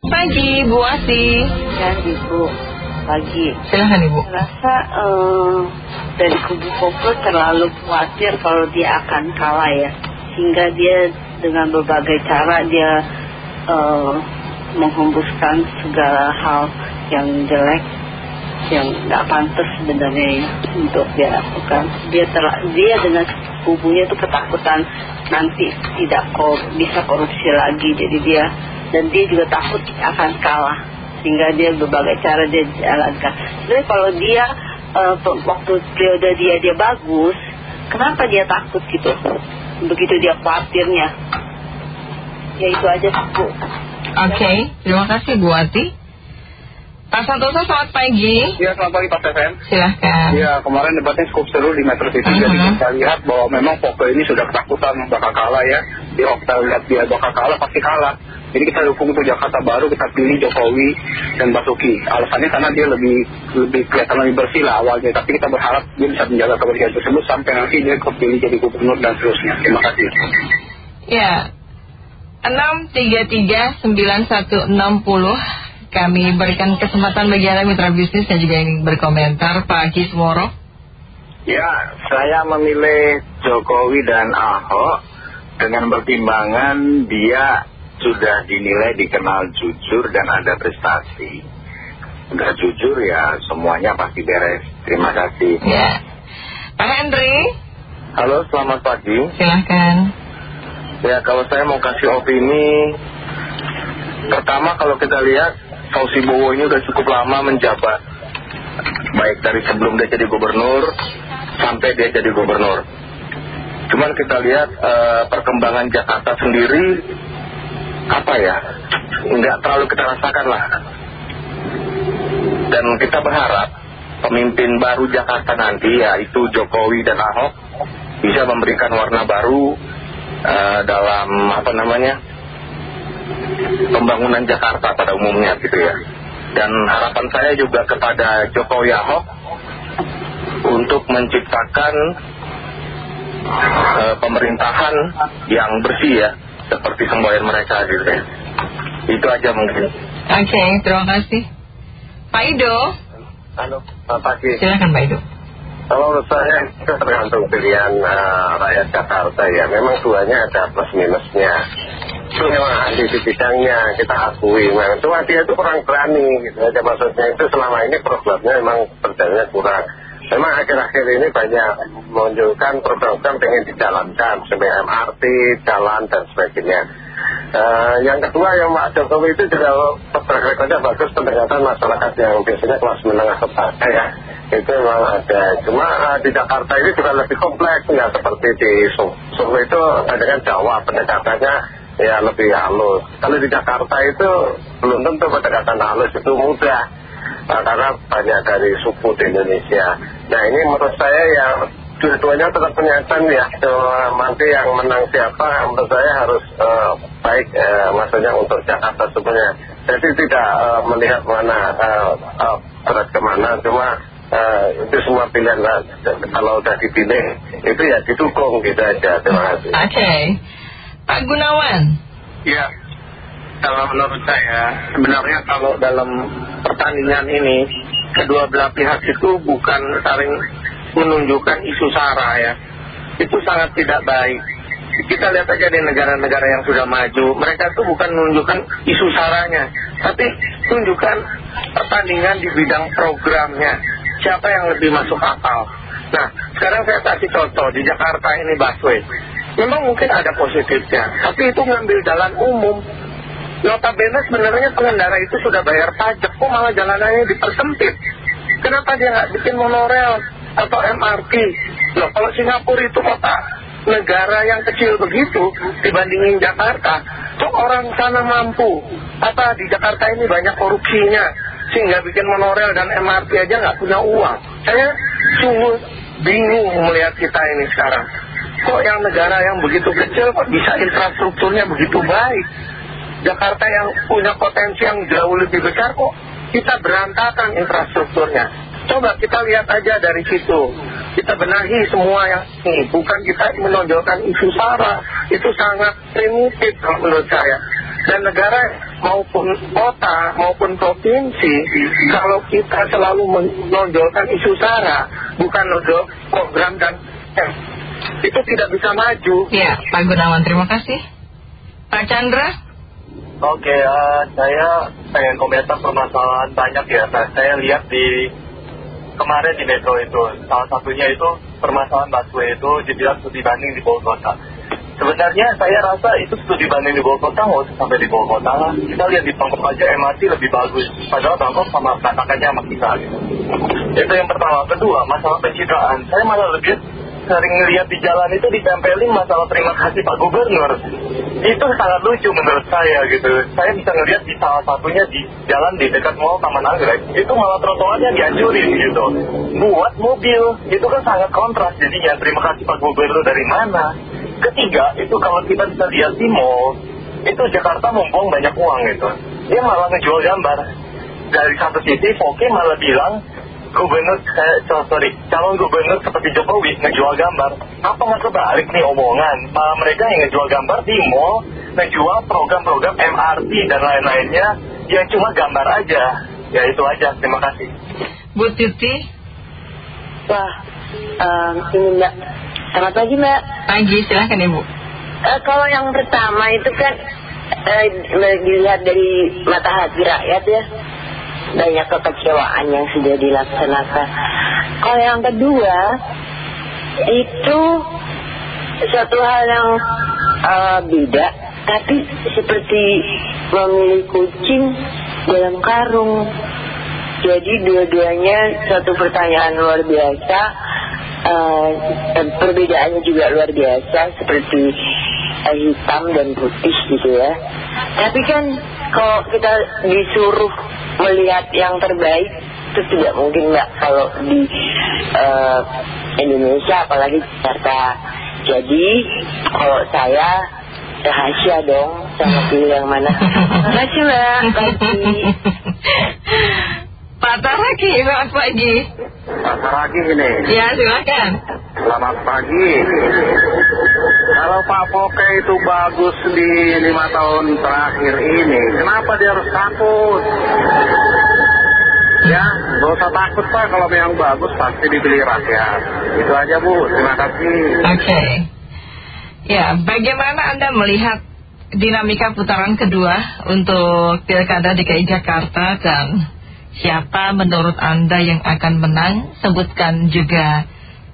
Pagi, Bu Asi. Ya, Ibu. Pagi. Silahkan Ibu. Rasa eh, dari kubu Koko terlalu khawatir kalau dia akan kalah ya. Sehingga dia dengan berbagai cara dia eh, menghembuskan segala hal yang jelek yang nggak pantas sebenarnya ya, untuk dia lakukan. Dia ter- dia dengan kubunya itu ketakutan nanti tidak kor bisa korupsi lagi. Jadi dia dan dia juga takut akan kalah sehingga dia berbagai cara dia jalankan. Sebenarnya kalau dia eh, waktu periode dia dia bagus, kenapa dia takut gitu? Begitu dia khawatirnya. Ya itu aja Bu. Oke, terima kasih Bu Ati. Pak Santoso, selamat pagi. Ya selamat pagi Pak FM. Silahkan. Ya kemarin debatnya cukup seru di Metro TV. Jadi Mhm. kita lihat bahwa memang Poko ini sudah ketakutan bakal kalah ya. Di kita lihat dia bakal kalah pasti kalah. Jadi kita dukung untuk Jakarta Baru kita pilih Jokowi dan Basuki. Alasannya karena dia lebih lebih kelihatan lebih bersih lah awalnya. Tapi kita berharap dia bisa menjaga kebersihan tersebut sampai nanti dia kepilih jadi gubernur dan seterusnya. Terima kasih. Ya, 6339160 kami berikan kesempatan bagi Anda mitra bisnis yang juga ingin berkomentar Pak Kisworo. Ya, saya memilih Jokowi dan Ahok dengan pertimbangan dia sudah dinilai dikenal jujur dan ada prestasi. Udah jujur ya semuanya pasti beres. Terima kasih. Ya, Pak Henry, Halo, selamat pagi. silahkan. Ya, kalau saya mau kasih opini, pertama kalau kita lihat Fauzi Bowo ini udah cukup lama menjabat. Baik dari sebelum dia jadi gubernur sampai dia jadi gubernur. Cuman kita lihat eh, perkembangan Jakarta sendiri, apa ya, nggak terlalu kita rasakan lah. Dan kita berharap pemimpin baru Jakarta nanti, yaitu Jokowi dan Ahok, bisa memberikan warna baru eh, dalam apa namanya pembangunan Jakarta pada umumnya gitu ya. Dan harapan saya juga kepada Jokowi Ahok untuk menciptakan eh, pemerintahan yang bersih ya, seperti semboyan mereka gitu ya. Itu aja mungkin. Oke, terima kasih. Pak Ido, Halo, selamat pagi. silahkan Pak Ido. Kalau menurut saya itu tergantung pilihan eh, rakyat Jakarta ya. Memang duanya ada plus minusnya. Ahli di bidangnya kita akui. Memang cuma dia itu kurang berani gitu aja maksudnya itu selama ini programnya memang berjalannya kurang. Memang akhir-akhir ini banyak menunjukkan program-program pengen dijalankan seperti MRT, jalan dan sebagainya. Eh, yang kedua yang Pak Jokowi itu juga track recordnya bagus pendekatan masyarakat yang biasanya kelas menengah ke bawah ya itu memang ada cuma eh, di Jakarta ini juga lebih kompleks nggak seperti di Solo itu kadang Jawa pendekatannya ya lebih halus. Kalau di Jakarta itu belum tentu pendekatan halus itu mudah. Nah, karena banyak dari suku di Indonesia. Nah ini menurut saya ya dua-duanya tetap penyataan ya. Nanti yang menang siapa menurut saya harus eh, baik eh, maksudnya untuk Jakarta sebenarnya jadi tidak eh, melihat mana berat ke mana cuma itu semua pilihan kalau udah dipilih itu ya didukung gitu aja. Terima kasih. Oke, Pak Gunawan. Ya, kalau menurut saya sebenarnya kalau dalam pertandingan ini kedua belah pihak itu bukan saling menunjukkan isu sara ya. Itu sangat tidak baik. Kita lihat aja di negara-negara yang sudah maju, mereka tuh bukan menunjukkan isu saranya, tapi tunjukkan pertandingan di bidang programnya. Siapa yang lebih masuk akal. Nah, sekarang saya kasih contoh di Jakarta ini busway. Memang mungkin ada positifnya, tapi itu ngambil jalan umum. Notabene sebenarnya pengendara itu sudah bayar pajak, kok malah jalanannya dipersempit. Kenapa dia nggak bikin monorail atau MRT? Loh, kalau Singapura itu kota negara yang kecil begitu dibandingin Jakarta, kok orang sana mampu? Apa di Jakarta ini banyak korupsinya sehingga bikin monorail dan MRT aja nggak punya uang? Saya sungguh bingung melihat kita ini sekarang. Kok yang negara yang begitu kecil kok bisa infrastrukturnya begitu baik? Jakarta yang punya potensi yang jauh lebih besar kok kita berantakan infrastrukturnya. Coba kita lihat aja dari situ. Kita benahi semua yang ini. Bukan kita menonjolkan isu SARA. Itu sangat primitif kalau menurut saya. Dan negara maupun kota maupun provinsi, kalau kita selalu menonjolkan isu SARA, bukan menonjol program dan eh, itu tidak bisa maju. Ya, Pak Gunawan, terima kasih. Pak Chandra? Oke, uh, saya pengen komentar permasalahan banyak ya. Nah, saya lihat di kemarin di Metro itu, salah satunya itu permasalahan busway itu dibilang studi banding di bawah kota. Sebenarnya saya rasa itu studi banding di bawah kota nggak usah sampai di bawah kota. Kita lihat di Bangkok aja MRT lebih bagus. Padahal Bangkok sama katakannya sama kita gitu. Itu yang pertama. Kedua, masalah pencitraan. Saya malah lebih sering ngeliat di jalan itu ditempelin masalah terima kasih Pak Gubernur. Itu sangat lucu menurut saya gitu. Saya bisa ngeliat di salah satunya di jalan di dekat mall Taman Anggrek. Itu malah trotoarnya dihancurin gitu. Buat mobil. Itu kan sangat kontras jadinya. Terima kasih Pak Gubernur dari mana. Ketiga, itu kalau kita bisa lihat di mall, itu Jakarta mumpung banyak uang gitu. Dia malah ngejual gambar. Dari satu sisi, Foke malah bilang gubernur, eh, sorry, calon gubernur seperti Jokowi ngejual gambar. Apa nggak kebalik nih omongan? Malah mereka yang ngejual gambar di mall, ngejual program-program MRT dan lain-lainnya yang cuma gambar aja. Ya itu aja, terima kasih. Bu Titi? Wah, um, ini Mbak. Selamat pagi Mbak. Pagi, silahkan Ibu. Uh, kalau yang pertama itu kan uh, dilihat dari mata hati rakyat ya banyak kekecewaan yang sudah dilaksanakan. Kalau yang kedua, itu satu hal yang uh, beda, tapi seperti memilih kucing dalam karung. Jadi dua-duanya satu pertanyaan luar biasa, uh, perbedaannya juga luar biasa seperti uh, hitam dan putih gitu ya. Tapi kan kalau kita disuruh melihat yang terbaik itu tidak mungkin mbak. Kalau di uh, Indonesia apalagi Jakarta. Jadi kalau saya rahasia dong sama pilih yang mana. Terima kasih mbak Pak Taraki, selamat pagi. Pak Taraki ini. Ya silakan. Selamat pagi. Kalau Pak Poke itu bagus di lima tahun terakhir ini Kenapa dia harus takut? Ya, gak usah takut Pak. Kalau memang bagus pasti dibeli rakyat. Itu aja Bu, terima kasih. Oke. Ya, bagaimana Anda melihat dinamika putaran kedua untuk Pilkada DKI Jakarta dan siapa menurut Anda yang akan menang? Sebutkan juga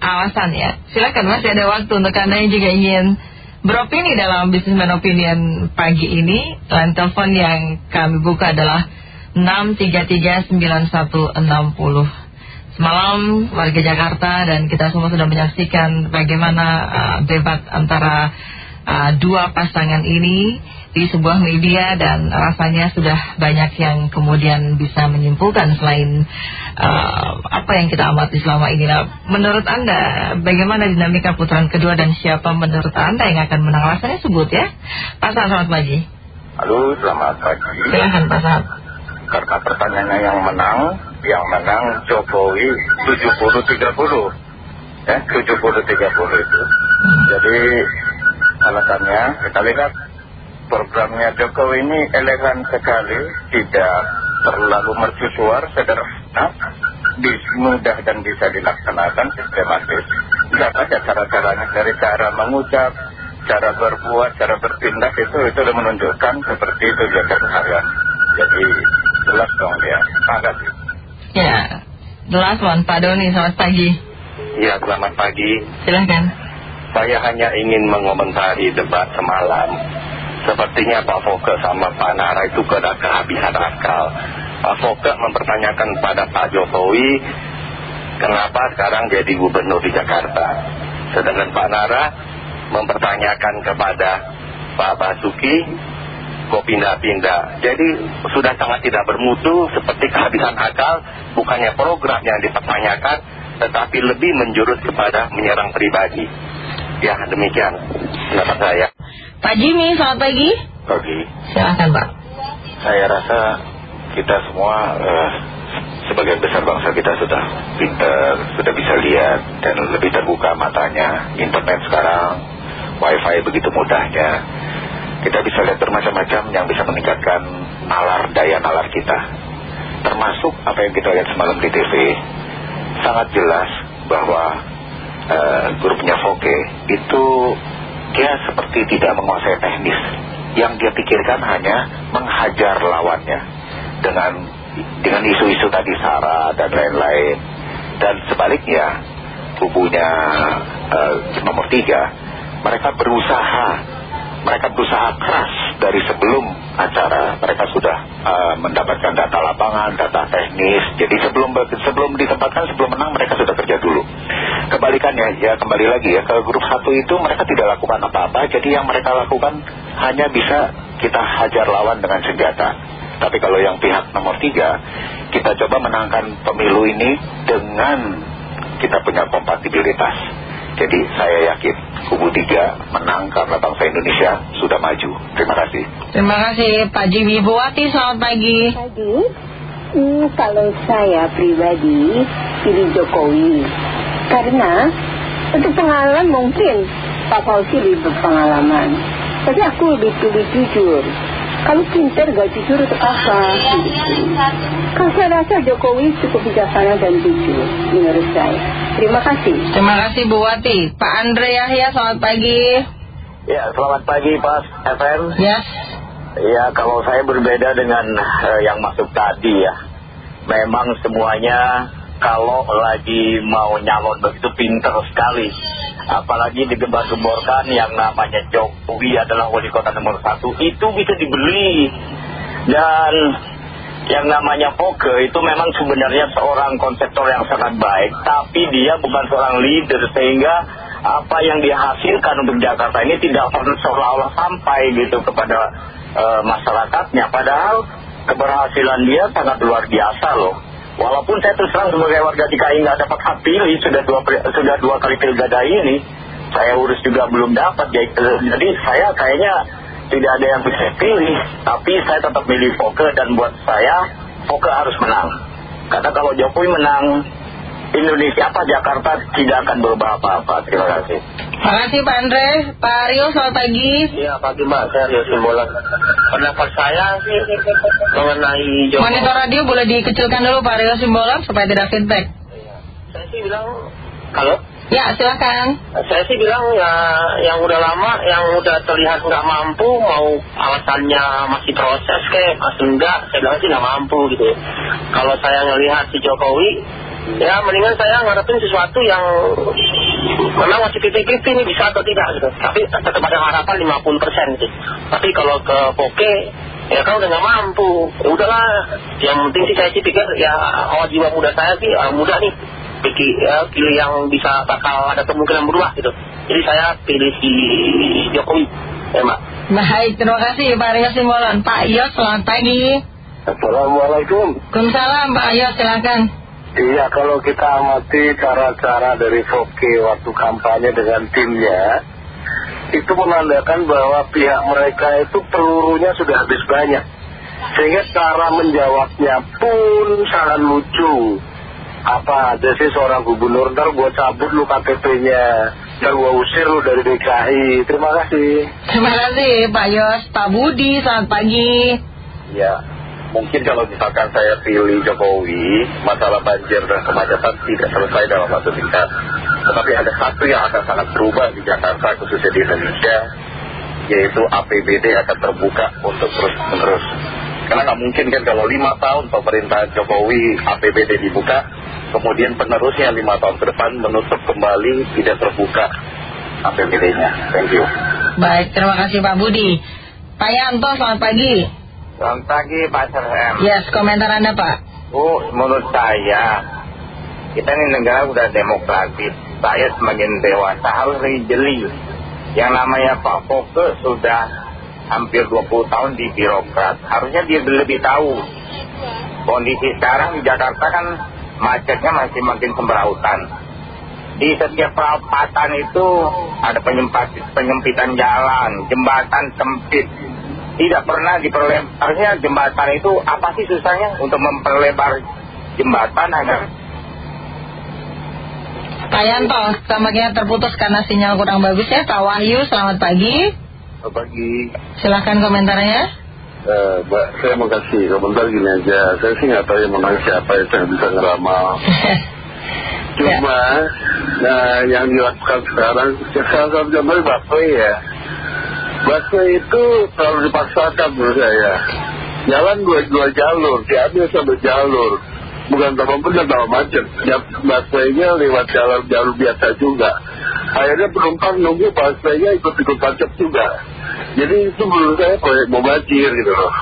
alasannya. Silakan Mas, ada waktu untuk Anda yang juga ingin beropini dalam Businessman Opinion pagi ini. Line telepon yang kami buka adalah 6339160. Semalam warga Jakarta dan kita semua sudah menyaksikan bagaimana uh, debat antara uh, dua pasangan ini di sebuah media dan rasanya sudah banyak yang kemudian bisa menyimpulkan selain uh, apa yang kita amati selama ini. Nah, menurut Anda bagaimana dinamika putaran kedua dan siapa menurut Anda yang akan menang? Rasanya sebut ya. Pak Sahab, selamat pagi. Halo, selamat pagi Silahkan Pak Sahab. Karena pertanyaannya yang menang Yang menang Jokowi 70-30 Ya, 70-30 itu Jadi alasannya kita lihat programnya Jokowi ini elegan sekali Tidak terlalu mercusuar, sederhana mudah dan bisa dilaksanakan sistematis Lihat aja cara-caranya dari cara mengucap cara berbuat, cara bertindak itu itu sudah menunjukkan seperti itu dia keseharian. Jadi jelas dong dia. Terima kasih. Ya, one Pak Doni, selamat pagi. Ya, selamat pagi. Silahkan. Saya hanya ingin mengomentari debat semalam. Sepertinya Pak Foke sama Pak Nara itu kena kehabisan akal. Pak Foke mempertanyakan pada Pak Jokowi, kenapa sekarang jadi gubernur di Jakarta. Sedangkan Pak Nara mempertanyakan kepada Pak Basuki, kok pindah-pindah. Jadi sudah sangat tidak bermutu, seperti kehabisan akal, bukannya program yang dipertanyakan, tetapi lebih menjurus kepada menyerang pribadi. Ya, demikian pendapat saya. Pak Jimmy, selamat pagi. pagi. Silakan Pak. Saya rasa kita semua uh, sebagian besar bangsa kita sudah pinter, sudah bisa lihat dan lebih terbuka matanya. Internet sekarang, wifi begitu mudahnya. Kita bisa lihat bermacam-macam yang bisa meningkatkan nalar, daya nalar kita. Termasuk apa yang kita lihat semalam di TV, sangat jelas bahwa uh, grupnya Foke itu dia seperti tidak menguasai teknis. Yang dia pikirkan hanya menghajar lawannya dengan dengan isu-isu tadi SARA dan lain-lain. Dan sebaliknya, kubunya uh, nomor tiga, mereka berusaha, mereka berusaha keras dari sebelum acara, mereka sudah uh, mendapatkan data lapangan, data teknis. Jadi sebelum sebelum ditempatkan, sebelum menang, mereka sudah kerja dulu. Kebalikannya, ya kembali lagi ya, ke grup satu itu mereka tidak lakukan apa-apa, jadi yang mereka lakukan hanya bisa kita hajar lawan dengan senjata. Tapi kalau yang pihak nomor tiga, kita coba menangkan pemilu ini dengan kita punya kompatibilitas. Jadi saya yakin kubu tiga menang karena bangsa Indonesia sudah maju. Terima kasih. Terima kasih Pak Jimmy Buwati, selamat pagi. Pagi. Hmm, kalau saya pribadi pilih Jokowi. Karena untuk pengalaman mungkin Pak Fauzi lebih berpengalaman. Tapi aku lebih pilih jujur. Kalau pinter gak jujur untuk apa? Kalau saya rasa Jokowi cukup bijaksana dan jujur menurut saya. Terima kasih. Terima kasih Bu Wati. Pak Andre Yahya, selamat pagi. Ya, selamat pagi Pak FM. Yes. Ya, kalau saya berbeda dengan eh, yang masuk tadi ya. Memang semuanya kalau lagi mau nyalon begitu pinter sekali. Apalagi digembar-gemborkan yang namanya Jokowi adalah wali kota nomor satu. Itu bisa dibeli. Dan yang namanya Foke itu memang sebenarnya seorang konseptor yang sangat baik. Tapi dia bukan seorang leader sehingga apa yang dihasilkan untuk Jakarta ini tidak pernah seolah-olah sampai gitu kepada eh, masyarakatnya. Padahal keberhasilan dia sangat luar biasa loh. Walaupun saya terus terang sebagai warga DKI nggak dapat hak pilih sudah dua, sudah dua kali pilkada ini, saya urus juga belum dapat. Jadi saya kayaknya tidak ada yang bisa pilih, tapi saya tetap milih Foke dan buat saya Foke harus menang. Karena kalau Jokowi menang, Indonesia apa Jakarta tidak akan berubah apa-apa. Terima kasih. Terima kasih Pak Andre. Pak Rio, selamat pagi. Iya pagi Mbak, saya Rio Simbolan. Pendapat saya sih mengenai Jokowi. Monitor radio boleh dikecilkan dulu Pak Rio Simbolan supaya tidak feedback. Saya sih bilang, kalau Ya, silakan. saya sih bilang ya yang udah lama, yang udah terlihat nggak mampu, mau alasannya masih proses kayak masih enggak, saya bilang sih nggak mampu gitu. Kalau saya ngelihat si Jokowi, ya mendingan saya ngarepin sesuatu yang memang masih titik-titik ini bisa atau tidak gitu. Tapi tetap ada harapan 50% gitu. Tapi kalau ke Poke, ya kan udah nggak mampu. Ya udahlah, yang penting sih saya sih pikir ya awal jiwa muda saya sih ah, muda nih. Pilih, ya, pilih yang bisa bakal ada kemungkinan berubah gitu. Jadi saya pilih si Jokowi, ya Mbak. Baik, terima kasih Pak Rio Simbolan. Pak Yos, selamat pagi. Assalamualaikum. Waalaikumsalam Pak Yos, silakan. Iya, kalau kita amati cara-cara dari Foke waktu kampanye dengan timnya, itu menandakan bahwa pihak mereka itu pelurunya sudah habis banyak. Sehingga cara menjawabnya pun sangat lucu. Apa aja sih seorang gubernur, ntar gue cabut lu KTP-nya, ntar gue usir lu dari DKI. Terima kasih. Terima kasih Pak Yos. Pak Budi, selamat pagi. Ya, mungkin kalau misalkan saya pilih Jokowi, masalah banjir dan kemacetan tidak selesai dalam waktu singkat. Tetapi ada satu yang akan sangat berubah di Jakarta, khususnya di Indonesia, yaitu APBD akan terbuka untuk terus-menerus. Karena nggak mungkin kan kalau lima tahun pemerintahan Jokowi APBD dibuka, kemudian penerusnya lima tahun ke depan menutup kembali tidak terbuka APBD-nya. Thank you. Baik, terima kasih Pak Budi. Pak Yanto, selamat pagi. Selamat pagi Pak Serem. Yes, komentar Anda Pak. Oh, menurut saya, kita ini negara udah demokratis. Saya semakin dewasa harus lebih jeli. Yang namanya Pak Foke sudah hampir 20 tahun di birokrat. Harusnya dia lebih tahu. Kondisi sekarang di Jakarta kan macetnya masih makin semberautan. Di setiap perapatan itu ada penyempitan jalan, jembatan sempit. Tidak pernah diperlebar. Harusnya jembatan itu apa sih susahnya untuk memperlebar jembatan agar Pak Yanto, tampaknya terputus karena sinyal kurang bagus ya. Pak Wahyu, selamat pagi. Selamat pagi. Silahkan komentarnya. Eh, Mbak, saya mau kasih komentar gini aja. Saya sih nggak tahu yang menang siapa itu yang bisa ngeramal. Cuma nah, yang dilakukan sekarang, salah satu contohnya Bakwe ya. Bakwe itu terlalu dipaksakan menurut saya. Jalan dua, dua jalur, diambil satu jalur. Bukan tambah benar, tambah macet. Busway-nya lewat jalur, jalur biasa juga. Akhirnya penumpang nunggu busway-nya ikut-ikut macet juga. Jadi itu menurut saya proyek mau banjir gitu loh.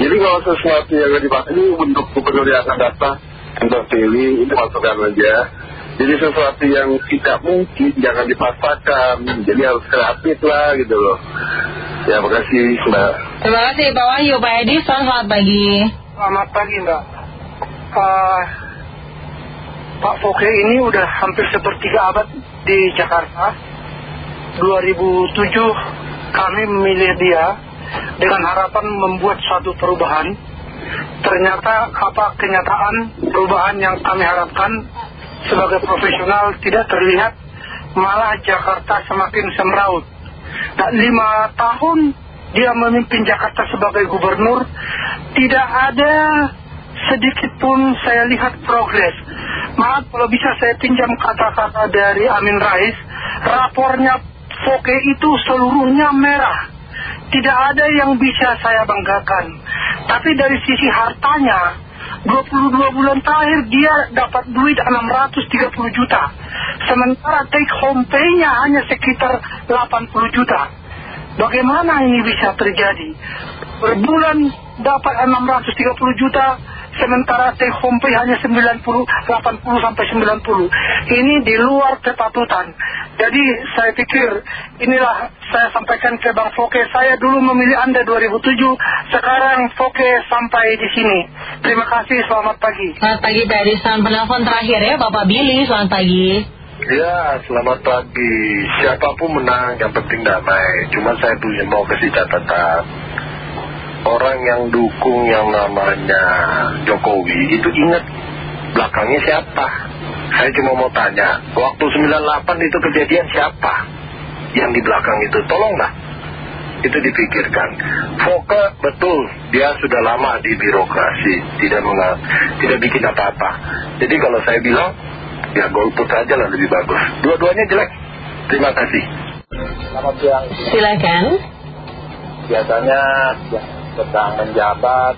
Jadi kalau sesuatu yang dipakai untuk gubernur yang akan datang, yang terpilih, ini masukan aja. Jadi sesuatu yang tidak mungkin jangan dipaksakan. Jadi harus kreatif lah gitu loh. Ya, makasih Mbak. Terima kasih Pak Wahyu. Pak Edi, selamat pagi. Selamat pagi Mbak. Uh, Pak Foke ini udah hampir sepertiga abad di Jakarta. 2007 kami memilih dia dengan harapan membuat suatu perubahan. Ternyata apa kenyataan perubahan yang kami harapkan sebagai profesional tidak terlihat, malah Jakarta semakin semraut. Dan lima tahun dia memimpin Jakarta sebagai gubernur, tidak ada sedikit pun saya lihat progres. Maaf kalau bisa saya pinjam kata-kata dari Amin Rais, rapornya Foke itu seluruhnya merah. Tidak ada yang bisa saya banggakan. Tapi dari sisi hartanya, 22 bulan terakhir dia dapat duit 630 juta. Sementara take home pay-nya hanya sekitar 80 juta. Bagaimana ini bisa terjadi? Per bulan dapat 630 juta, sementara take home pay hanya 90, 80 sampai 90. Ini di luar kepatutan. Jadi saya pikir inilah saya sampaikan ke Bang Foke. Saya dulu memilih Anda 2007, sekarang Foke sampai di sini. Terima kasih, selamat pagi. Selamat pagi Pak Edison. Penelpon terakhir ya Bapak Billy, selamat pagi. Ya, selamat pagi. Siapa pun menang, yang penting damai. Cuma saya punya mau kasih catatan. Orang yang dukung yang namanya Jokowi itu ingat belakangnya siapa. Saya cuma mau tanya, waktu 98 itu kejadian siapa yang di belakang itu? Tolonglah. Itu dipikirkan. Foke betul, dia sudah lama di birokrasi, tidak mengal, tidak bikin apa-apa. Jadi kalau saya bilang, ya golput aja lah lebih bagus. Dua-duanya jelek. Terima kasih. Selamat siang. Silakan. Biasanya yang sedang menjabat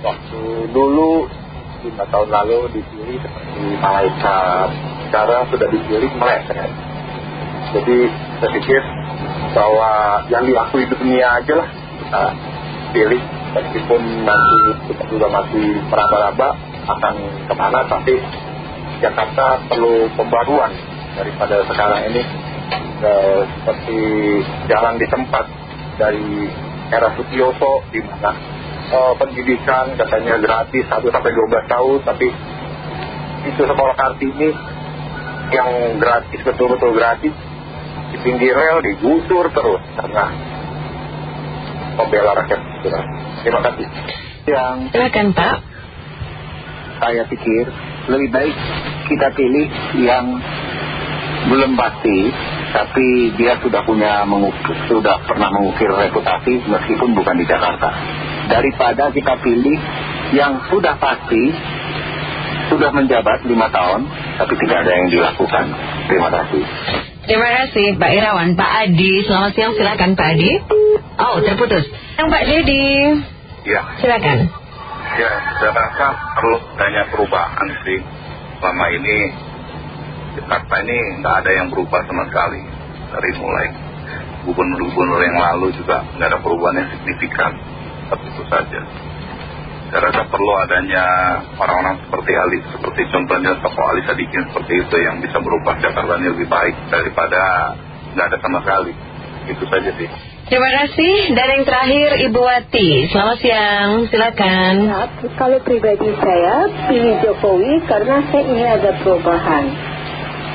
waktu dulu lima tahun lalu dipilih seperti malaikat. Sekarang sudah dipilih meleset jadi saya pikir bahwa yang diakui dunia aja lah kita pilih. Meskipun nanti kita juga masih meraba-raba akan ke mana tapi Jakarta perlu pembaruan daripada sekarang ini eh, seperti jalan di tempat dari era Sutioso di mana eh, pendidikan katanya gratis 1 sampai 12 tahun tapi itu sekolah Kartini yang gratis betul-betul gratis di pinggir rel digusur terus karena membela rakyat terima kasih yang Silakan Pak. saya pikir lebih baik kita pilih yang belum pasti tapi dia sudah punya mengukir, sudah pernah mengukir reputasi meskipun bukan di Jakarta daripada kita pilih yang sudah pasti sudah menjabat lima tahun tapi tidak ada yang dilakukan terima kasih Terima kasih Pak Irawan. Pak Adi, selamat siang silakan Pak Adi. Oh terputus. Yang Pak Dedi, Ya, silakan. ya saya rasa perlu banyak perubahan sih. Selama ini Jakarta ini nggak ada yang berubah sama sekali. Dari mulai gubernur-gubernur yang lalu juga nggak ada perubahan yang signifikan. Tapi itu saja. Saya rasa perlu adanya orang-orang seperti Ali, seperti contohnya tokoh Ali Sadikin seperti itu yang bisa berubah Jakarta ini lebih baik daripada nggak ada sama sekali. Itu saja sih. Terima kasih. Dan yang terakhir Ibu Wati, selamat siang. Silakan. Ya, kalau pribadi saya pilih Jokowi karena saya ingin ada perubahan.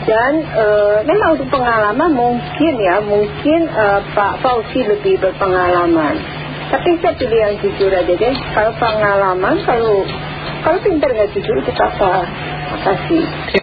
Dan eh, memang untuk pengalaman mungkin ya, mungkin eh, Pak Fauzi lebih berpengalaman. Tapi saya pilih yang jujur aja deh. Kalau pengalaman, kalau kalau pintar nggak jujur itu apa? Makasih.